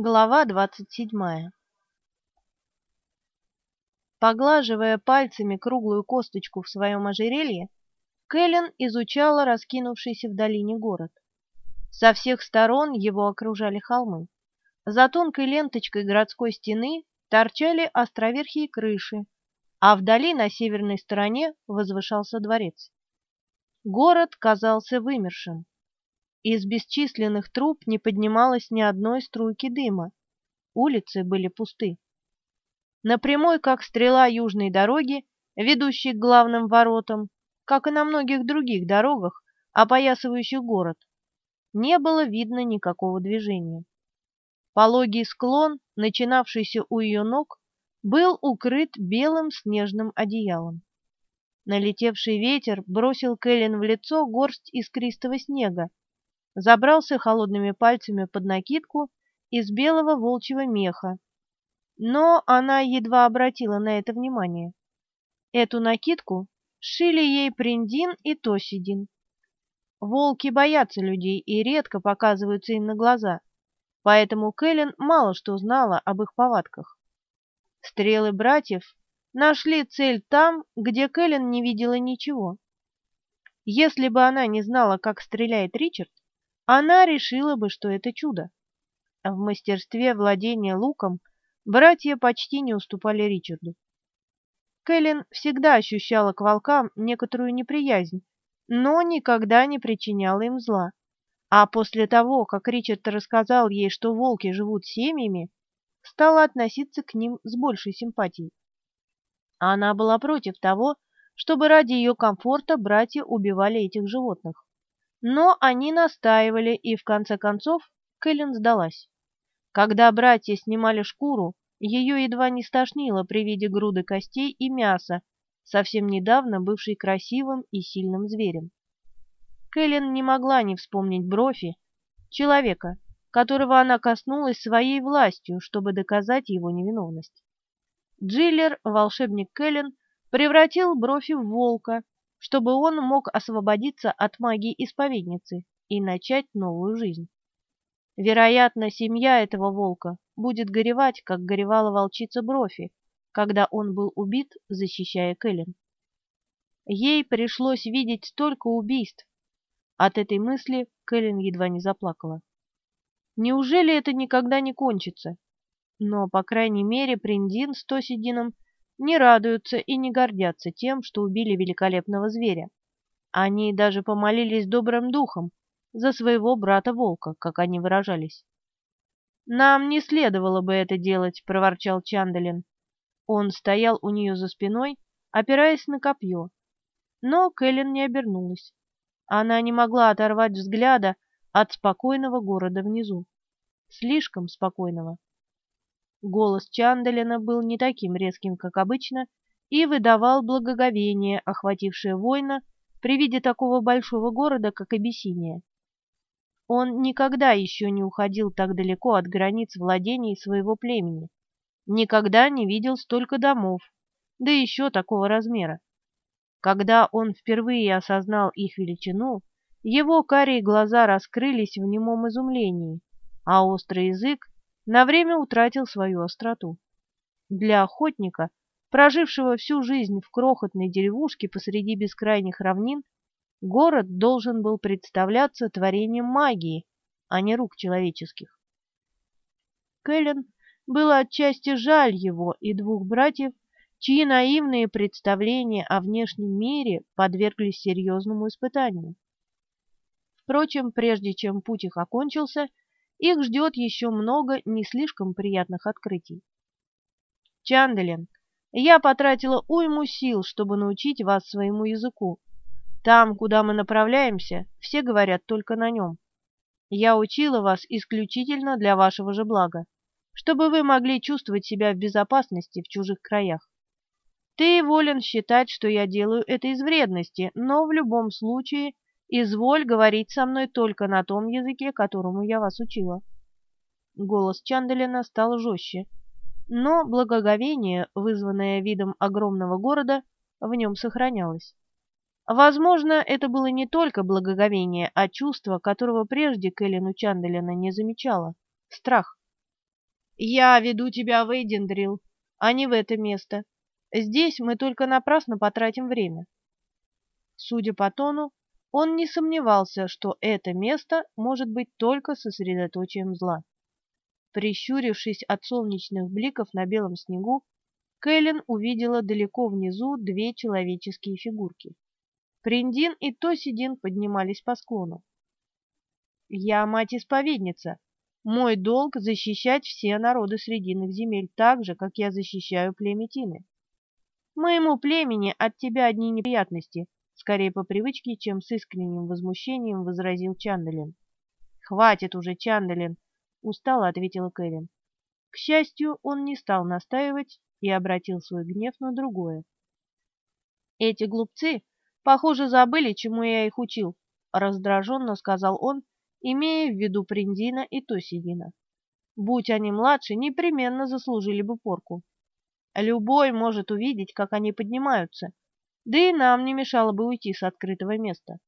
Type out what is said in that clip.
Глава двадцать седьмая Поглаживая пальцами круглую косточку в своем ожерелье, Кэлен изучала раскинувшийся в долине город. Со всех сторон его окружали холмы. За тонкой ленточкой городской стены торчали островерхие крыши, а вдали на северной стороне возвышался дворец. Город казался вымершим. Из бесчисленных труб не поднималось ни одной струйки дыма. Улицы были пусты. На прямой, как стрела южной дороги, ведущей к главным воротам, как и на многих других дорогах, опоясывающих город, не было видно никакого движения. Пологий склон, начинавшийся у ее ног, был укрыт белым снежным одеялом. Налетевший ветер бросил Кэлен в лицо горсть искристого снега, забрался холодными пальцами под накидку из белого волчьего меха, но она едва обратила на это внимание. Эту накидку шили ей Приндин и Тосидин. Волки боятся людей и редко показываются им на глаза, поэтому Кэлен мало что знала об их повадках. Стрелы братьев нашли цель там, где Кэлен не видела ничего. Если бы она не знала, как стреляет Ричард, она решила бы, что это чудо. В мастерстве владения луком братья почти не уступали Ричарду. Кэлен всегда ощущала к волкам некоторую неприязнь, но никогда не причиняла им зла. А после того, как Ричард рассказал ей, что волки живут семьями, стала относиться к ним с большей симпатией. Она была против того, чтобы ради ее комфорта братья убивали этих животных. Но они настаивали, и в конце концов Кэлен сдалась. Когда братья снимали шкуру, ее едва не стошнило при виде груды костей и мяса, совсем недавно бывшей красивым и сильным зверем. Кэлен не могла не вспомнить Брофи, человека, которого она коснулась своей властью, чтобы доказать его невиновность. Джиллер, волшебник Кэлен, превратил Брофи в волка, чтобы он мог освободиться от магии исповедницы и начать новую жизнь. Вероятно, семья этого волка будет горевать, как горевала волчица Брофи, когда он был убит, защищая Кэлен. Ей пришлось видеть столько убийств. От этой мысли Кэлен едва не заплакала. Неужели это никогда не кончится? Но, по крайней мере, Приндин с Тосидином не радуются и не гордятся тем, что убили великолепного зверя. Они даже помолились добрым духом за своего брата-волка, как они выражались. «Нам не следовало бы это делать», — проворчал Чандалин. Он стоял у нее за спиной, опираясь на копье. Но Кэлен не обернулась. Она не могла оторвать взгляда от спокойного города внизу. Слишком спокойного. Голос Чандалина был не таким резким, как обычно, и выдавал благоговение, охватившее воина при виде такого большого города, как Абиссиния. Он никогда еще не уходил так далеко от границ владений своего племени, никогда не видел столько домов, да еще такого размера. Когда он впервые осознал их величину, его карие глаза раскрылись в немом изумлении, а острый язык на время утратил свою остроту. Для охотника, прожившего всю жизнь в крохотной деревушке посреди бескрайних равнин, город должен был представляться творением магии, а не рук человеческих. Кэлен было отчасти жаль его и двух братьев, чьи наивные представления о внешнем мире подверглись серьезному испытанию. Впрочем, прежде чем путь их окончился, их ждет еще много не слишком приятных открытий. Чанделин, я потратила уйму сил, чтобы научить вас своему языку. Там, куда мы направляемся, все говорят только на нем. Я учила вас исключительно для вашего же блага, чтобы вы могли чувствовать себя в безопасности в чужих краях. Ты волен считать, что я делаю это из вредности, но в любом случае Изволь говорить со мной только на том языке, которому я вас учила. Голос Чанделина стал жестче, но благоговение, вызванное видом огромного города, в нем сохранялось. Возможно, это было не только благоговение, а чувство, которого прежде Кэлен у Чанделина не замечала — страх. Я веду тебя в Эйдендрил, а не в это место. Здесь мы только напрасно потратим время. Судя по тону, он не сомневался, что это место может быть только сосредоточием зла. Прищурившись от солнечных бликов на белом снегу, Кэлен увидела далеко внизу две человеческие фигурки. Приндин и Тосидин поднимались по склону. «Я мать-исповедница. Мой долг — защищать все народы Срединных земель так же, как я защищаю племя Тины. Моему племени от тебя одни неприятности, скорее по привычке, чем с искренним возмущением возразил Чандалин. «Хватит уже, Чандалин!» — устало ответила Кэлен. К счастью, он не стал настаивать и обратил свой гнев на другое. «Эти глупцы, похоже, забыли, чему я их учил», — раздраженно сказал он, имея в виду Приндина и Тосидина. «Будь они младше, непременно заслужили бы порку. Любой может увидеть, как они поднимаются, да и нам не мешало бы уйти с открытого места.